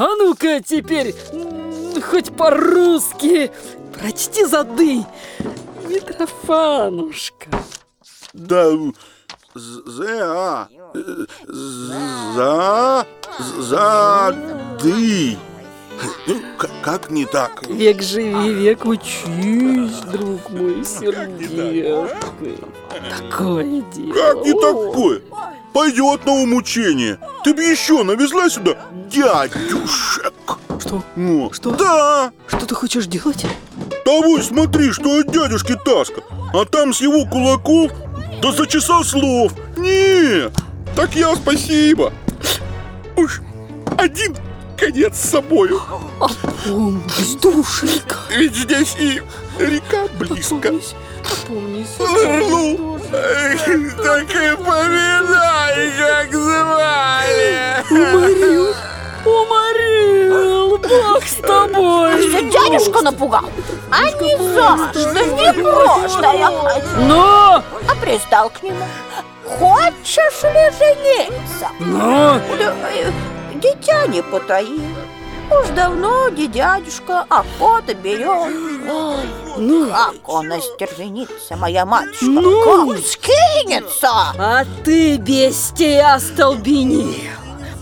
А ну-ка теперь, хоть по-русски, прочти зады. Митрофанушка. Да, за, за, зады. Ну, как не так? Век живи, век учись, друг мой, сердечкой. Такое дело. Как не такое? Пойдет на умучение. Ты бы еще навезла сюда дядюшек. Что? Ну, Что? Да. Что ты хочешь делать? Того смотри, что от дядюшки Таска. А там с его кулаков да за часа слов. Не, так я спасибо. Уж один конец с собою. Опомнись, душенька. Ведь здесь и река близко. Опомнись, опомнись. Эх, Так и поминай, Дядюшка напугал? А не за что, не прошлое. Но, А пристал к нему. Хочешь ли жениться? Да, э, дитя не потаил. Уж давно дядюшка охота берет. Ой, ну. как он остервенится, моя матушка. Ну. Как скинется. А ты, бестия, остолбенел.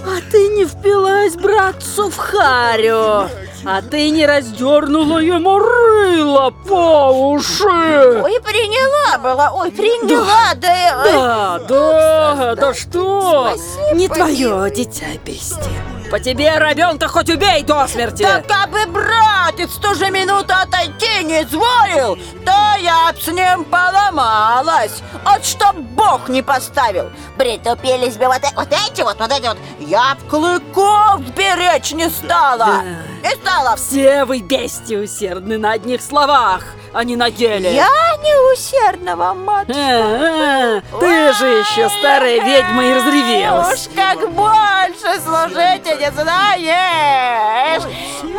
А ты не впилась братцу в харю. А ты не раздернула ему рыло по уши. Ой, приняла была, ой, приняла, да... э, Да, да, да что? Спасибо, Не твое дитя, бестия. По тебе рабенка хоть убей до смерти. Да как бы братец ту же минуту отойти не изволил, то я б с ним поломалась. Вот чтоб Бог не поставил. Притупились бы вот, э- вот эти вот, вот эти вот. Я б клыков беречь не стала. Не стала. Все вы бестии усердны на одних словах, а не на деле. Я не усердного, мать. А, а, ты же еще старая ведьма и разревелась. Уж как больше служить и не знаешь.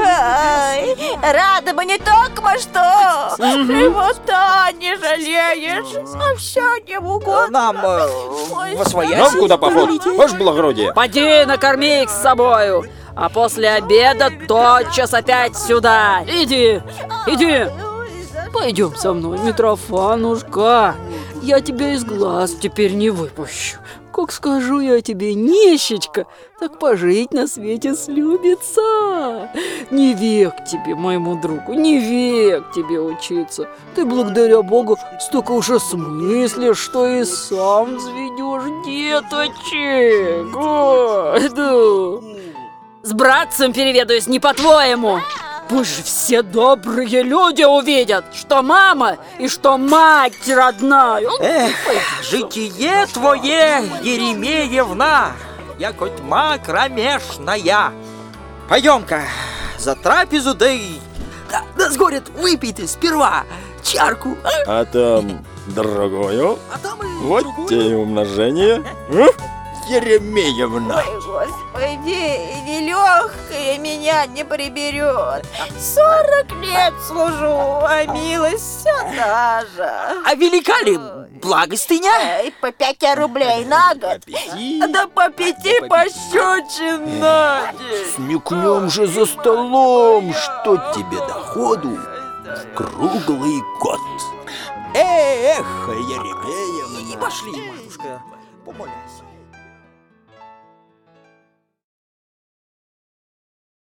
Ай, рада бы не только что. Живота не жалеешь, а все не угодно. Нам э, во своясь. Нам куда поход? Ваше благородие. Поди накорми их с собою, а после обеда тотчас опять сюда. Иди, иди. Пойдем со мной, Митрофанушка. Я тебя из глаз теперь не выпущу. Как скажу я тебе, нищечка, так пожить на свете слюбится. Не век тебе, моему другу, не век тебе учиться. Ты, благодаря Богу, столько уже смыслишь, что и сам взведешь деточек. Ой, да. С братцем переведаюсь, не по-твоему. Пусть же все добрые люди увидят, что мама и что мать родная. Эх, житие твое, Еремеевна, якоть тьма кромешная. Пойдем-ка за трапезу, да и... Да, да сгорят, выпей ты сперва чарку, а, А там другое. а там и Вот другую. те и умножение. Еремеевна. Ой, господи, нелегкая меня не приберет. Сорок лет служу, а милость все та же. А велика ли благостыня? Эй, по пять рублей на год. Да по пяти пощечин на день. Смекнем же за столом, что тебе доходу в круглый год. Эх, Еремеевна. И пошли, матушка, помоляйся.